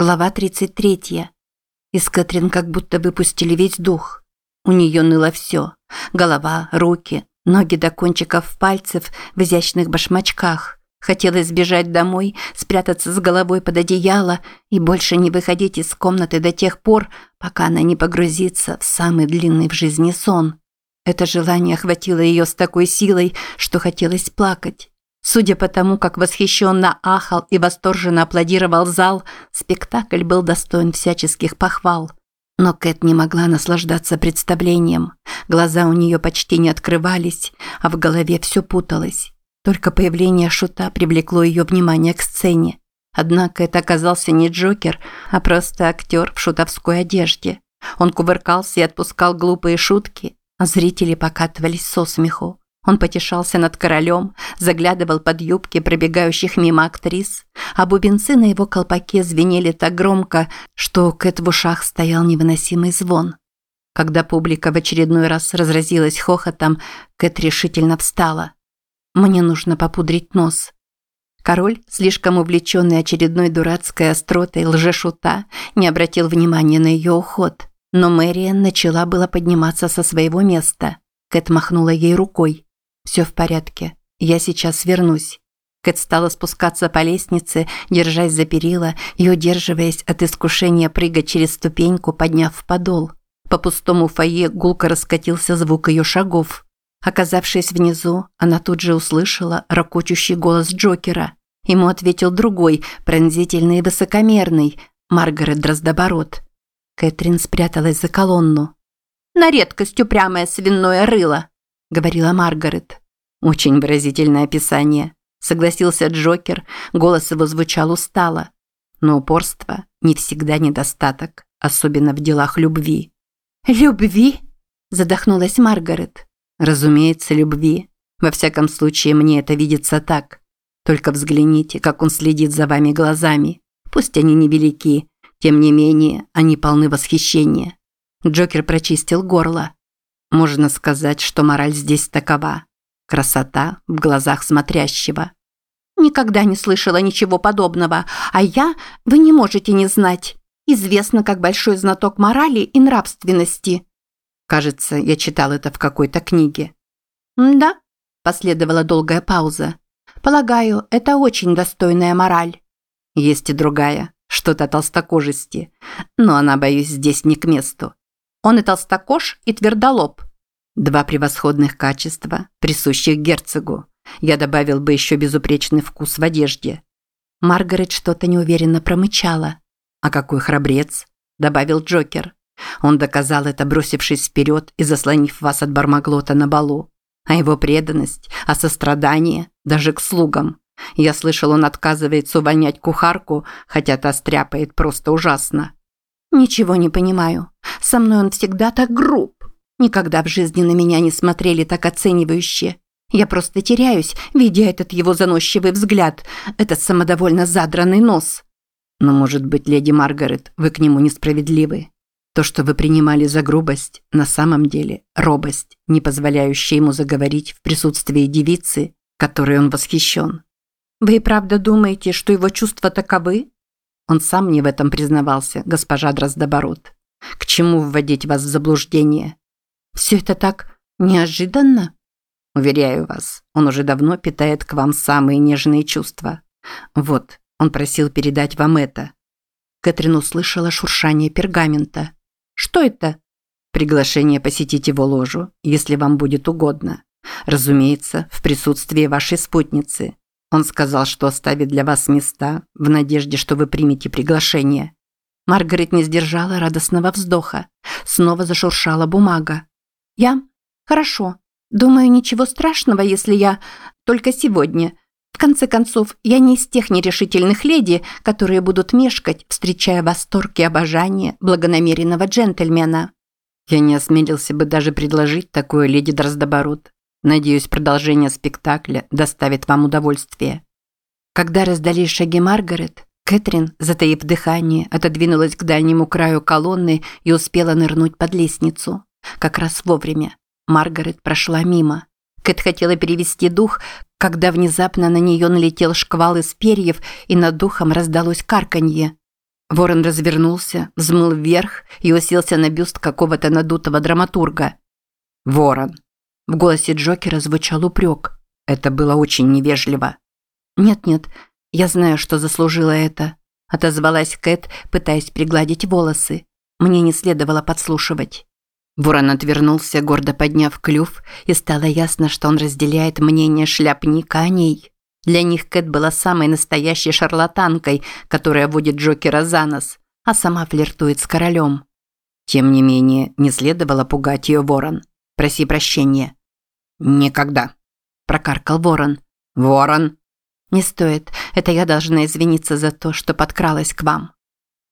Глава 33. Из Кэтрин как будто выпустили весь дух. У нее ныло все. Голова, руки, ноги до кончиков пальцев в изящных башмачках. Хотелось сбежать домой, спрятаться с головой под одеяло и больше не выходить из комнаты до тех пор, пока она не погрузится в самый длинный в жизни сон. Это желание охватило ее с такой силой, что хотелось плакать. Судя по тому, как восхищенно ахал и восторженно аплодировал зал, спектакль был достоин всяческих похвал. Но Кэт не могла наслаждаться представлением. Глаза у нее почти не открывались, а в голове все путалось. Только появление шута привлекло ее внимание к сцене. Однако это оказался не Джокер, а просто актер в шутовской одежде. Он кувыркался и отпускал глупые шутки, а зрители покатывались со смеху. Он потешался над королем, заглядывал под юбки пробегающих мимо актрис, а бубенцы на его колпаке звенели так громко, что у Кэт в ушах стоял невыносимый звон. Когда публика в очередной раз разразилась хохотом, Кэт решительно встала. «Мне нужно попудрить нос». Король, слишком увлеченный очередной дурацкой остротой лжешута, не обратил внимания на ее уход. Но Мэриан начала было подниматься со своего места. Кэт махнула ей рукой. «Все в порядке. Я сейчас вернусь». Кэт стала спускаться по лестнице, держась за перила и удерживаясь от искушения прыгать через ступеньку, подняв подол. По пустому фойе гулко раскатился звук ее шагов. Оказавшись внизу, она тут же услышала ракочущий голос Джокера. Ему ответил другой, пронзительный и высокомерный, Маргарет Дроздоборот. Кэтрин спряталась за колонну. «На редкость упрямое свиное рыло», – говорила Маргарет. «Очень выразительное описание», – согласился Джокер, голос его звучал устало. Но упорство не всегда недостаток, особенно в делах любви. «Любви?» – задохнулась Маргарет. «Разумеется, любви. Во всяком случае, мне это видится так. Только взгляните, как он следит за вами глазами. Пусть они невелики, тем не менее, они полны восхищения». Джокер прочистил горло. Можно сказать, что мораль здесь такова. Красота в глазах смотрящего. Никогда не слышала ничего подобного, а я, вы не можете не знать. Известно как большой знаток морали и нравственности. Кажется, я читал это в какой-то книге. Да, последовала долгая пауза. Полагаю, это очень достойная мораль. Есть и другая, что-то толстокожести, но она, боюсь, здесь не к месту. Он и толстокож, и твердолоб. Два превосходных качества, присущих герцогу. Я добавил бы еще безупречный вкус в одежде. Маргарет что-то неуверенно промычала. «А какой храбрец!» – добавил Джокер. Он доказал это, бросившись вперед и заслонив вас от Бармаглота на балу. А его преданность, а сострадание, даже к слугам. Я слышал, он отказывается увольнять кухарку, хотя та стряпает просто ужасно. «Ничего не понимаю. Со мной он всегда так груб. Никогда в жизни на меня не смотрели так оценивающе. Я просто теряюсь, видя этот его заносчивый взгляд, этот самодовольно задранный нос. Но, может быть, леди Маргарет, вы к нему несправедливы. То, что вы принимали за грубость, на самом деле робость, не позволяющая ему заговорить в присутствии девицы, которой он восхищен. Вы и правда думаете, что его чувства таковы? Он сам мне в этом признавался, госпожа Дроздоборот. К чему вводить вас в заблуждение? Все это так неожиданно? Уверяю вас, он уже давно питает к вам самые нежные чувства. Вот, он просил передать вам это. Кэтрин услышала шуршание пергамента. Что это? Приглашение посетить его ложу, если вам будет угодно. Разумеется, в присутствии вашей спутницы. Он сказал, что оставит для вас места в надежде, что вы примете приглашение. Маргарет не сдержала радостного вздоха. Снова зашуршала бумага. Я? Хорошо. Думаю, ничего страшного, если я только сегодня. В конце концов, я не из тех нерешительных леди, которые будут мешкать, встречая восторг и обожание благонамеренного джентльмена. Я не осмелился бы даже предложить такое леди Дроздоборот. Надеюсь, продолжение спектакля доставит вам удовольствие. Когда раздались шаги Маргарет, Кэтрин, затаив дыхание, отодвинулась к дальнему краю колонны и успела нырнуть под лестницу. Как раз вовремя. Маргарет прошла мимо. Кэт хотела перевести дух, когда внезапно на нее налетел шквал из перьев и над духом раздалось карканье. Ворон развернулся, взмыл вверх и уселся на бюст какого-то надутого драматурга. «Ворон!» В голосе Джокера звучал упрек. «Это было очень невежливо». «Нет-нет, я знаю, что заслужила это», – отозвалась Кэт, пытаясь пригладить волосы. Мне не следовало подслушивать. Ворон отвернулся, гордо подняв клюв, и стало ясно, что он разделяет мнение шляпника о ней. Для них Кэт была самой настоящей шарлатанкой, которая водит Джокера за нос, а сама флиртует с королем. Тем не менее, не следовало пугать ее Ворон. Проси прощения. «Никогда», – прокаркал Ворон. «Ворон!» «Не стоит. Это я должна извиниться за то, что подкралась к вам».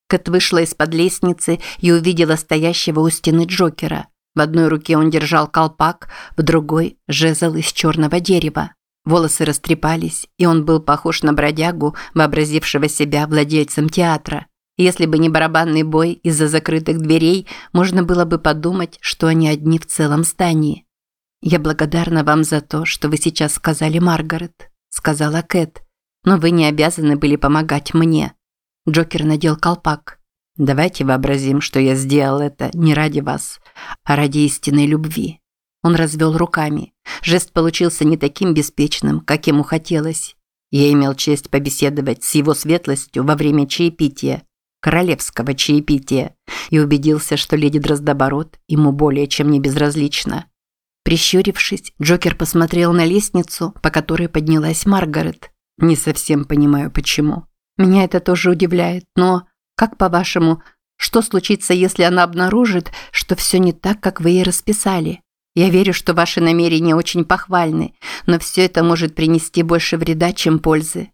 Кэт вышла из-под лестницы и увидела стоящего у стены Джокера. В одной руке он держал колпак, в другой – жезл из черного дерева. Волосы растрепались, и он был похож на бродягу, вообразившего себя владельцем театра. Если бы не барабанный бой из-за закрытых дверей, можно было бы подумать, что они одни в целом здании. «Я благодарна вам за то, что вы сейчас сказали Маргарет», – сказала Кэт. «Но вы не обязаны были помогать мне». Джокер надел колпак. «Давайте вообразим, что я сделал это не ради вас, а ради истинной любви». Он развел руками. Жест получился не таким беспечным, как ему хотелось. Я имел честь побеседовать с его светлостью во время чаепития, королевского чаепития, и убедился, что леди Дроздоборот ему более чем не безразлична. Прищурившись, Джокер посмотрел на лестницу, по которой поднялась Маргарет. «Не совсем понимаю, почему. Меня это тоже удивляет, но, как по-вашему, что случится, если она обнаружит, что все не так, как вы ей расписали?» Я верю, что ваши намерения очень похвальны, но все это может принести больше вреда, чем пользы.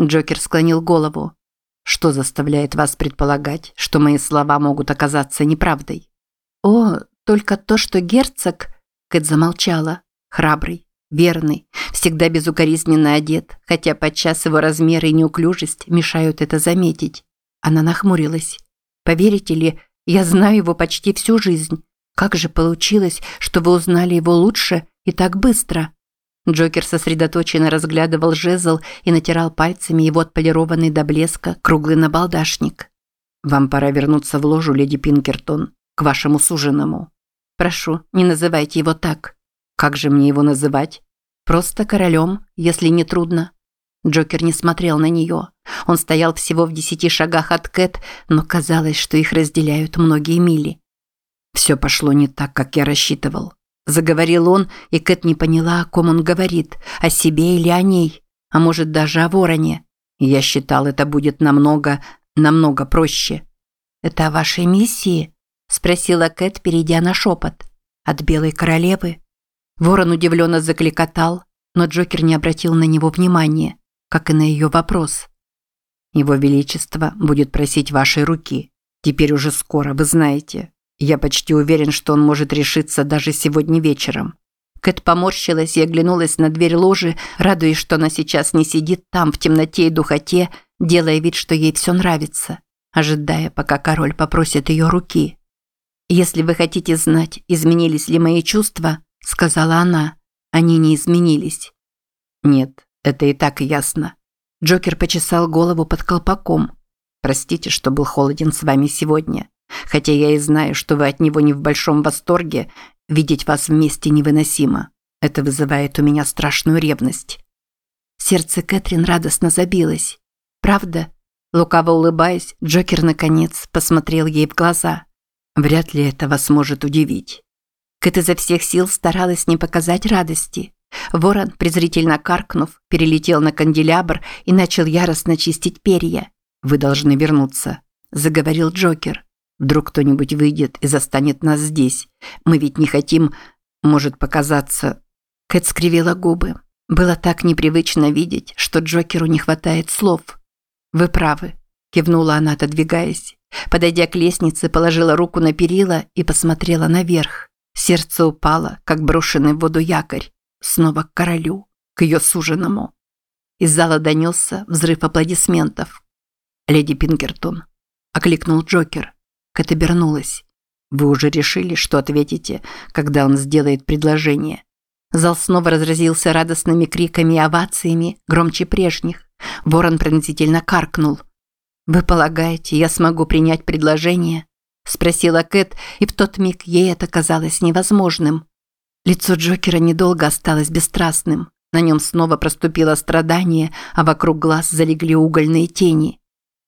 Джокер склонил голову. Что заставляет вас предполагать, что мои слова могут оказаться неправдой? О, только то, что герцог, Кэт замолчала, храбрый, верный, всегда безукоризненно одет, хотя подчас его размеры и неуклюжесть мешают это заметить. Она нахмурилась. Поверите ли, я знаю его почти всю жизнь. Как же получилось, что вы узнали его лучше и так быстро? Джокер сосредоточенно разглядывал жезл и натирал пальцами его отполированный до блеска круглый набалдашник. «Вам пора вернуться в ложу, леди Пинкертон, к вашему суженому. Прошу, не называйте его так. Как же мне его называть? Просто королем, если не трудно». Джокер не смотрел на нее. Он стоял всего в десяти шагах от Кэт, но казалось, что их разделяют многие мили. Все пошло не так, как я рассчитывал. Заговорил он, и Кэт не поняла, о ком он говорит, о себе или о ней, а может даже о вороне. Я считал, это будет намного, намного проще. «Это о вашей миссии?» – спросила Кэт, перейдя на шепот. «От Белой Королевы?» Ворон удивленно закликотал, но Джокер не обратил на него внимания, как и на ее вопрос. «Его Величество будет просить вашей руки. Теперь уже скоро, вы знаете. Я почти уверен, что он может решиться даже сегодня вечером. Кэт поморщилась и оглянулась на дверь ложи, радуясь, что она сейчас не сидит там в темноте и духоте, делая вид, что ей все нравится, ожидая, пока король попросит ее руки. «Если вы хотите знать, изменились ли мои чувства», – сказала она, – «они не изменились». «Нет, это и так ясно». Джокер почесал голову под колпаком. «Простите, что был холоден с вами сегодня. Хотя я и знаю, что вы от него не в большом восторге, видеть вас вместе невыносимо. Это вызывает у меня страшную ревность». Сердце Кэтрин радостно забилось. «Правда?» Лукаво улыбаясь, Джокер, наконец, посмотрел ей в глаза. «Вряд ли это вас может удивить». Кэт изо всех сил старалась не показать радости. Ворон, презрительно каркнув, перелетел на канделябр и начал яростно чистить перья. «Вы должны вернуться», – заговорил Джокер. Вдруг кто-нибудь выйдет и застанет нас здесь. Мы ведь не хотим, может показаться...» Кэт скривила губы. Было так непривычно видеть, что Джокеру не хватает слов. «Вы правы», – кивнула она, отодвигаясь. Подойдя к лестнице, положила руку на перила и посмотрела наверх. Сердце упало, как брошенный в воду якорь. Снова к королю, к ее суженому. Из зала донесся взрыв аплодисментов. «Леди Пингертон», – окликнул Джокер. Кэт обернулась. «Вы уже решили, что ответите, когда он сделает предложение?» Зал снова разразился радостными криками и овациями, громче прежних. Ворон пронзительно каркнул. «Вы полагаете, я смогу принять предложение?» – спросила Кэт, и в тот миг ей это казалось невозможным. Лицо Джокера недолго осталось бесстрастным. На нем снова проступило страдание, а вокруг глаз залегли угольные тени.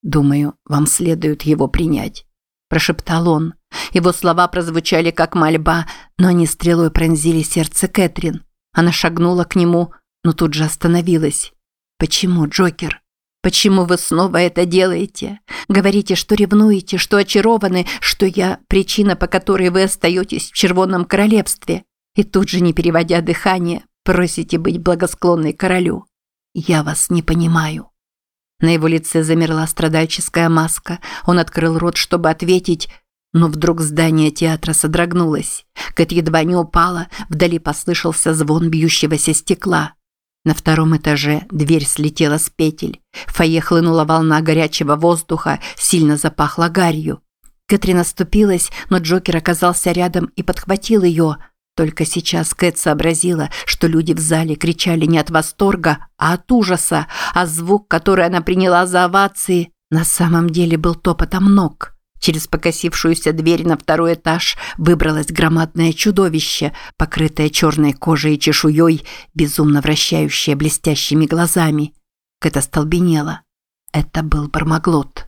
«Думаю, вам следует его принять», – прошептал он. Его слова прозвучали как мольба, но они стрелой пронзили сердце Кэтрин. Она шагнула к нему, но тут же остановилась. «Почему, Джокер? Почему вы снова это делаете? Говорите, что ревнуете, что очарованы, что я – причина, по которой вы остаетесь в Червонном Королевстве. И тут же, не переводя дыхание, просите быть благосклонной королю. Я вас не понимаю». На его лице замерла страдальческая маска. Он открыл рот, чтобы ответить, но вдруг здание театра содрогнулось. Кэт едва не упала, вдали послышался звон бьющегося стекла. На втором этаже дверь слетела с петель. В фойе хлынула волна горячего воздуха, сильно запахло гарью. Кэтрин оступилась, но Джокер оказался рядом и подхватил ее. Только сейчас Кэт сообразила, что люди в зале кричали не от восторга, а от ужаса, а звук, который она приняла за овации, на самом деле был топотом ног. Через покосившуюся дверь на второй этаж выбралось громадное чудовище, покрытое черной кожей и чешуей, безумно вращающее блестящими глазами. Кэт остолбенела. Это был Бармаглот.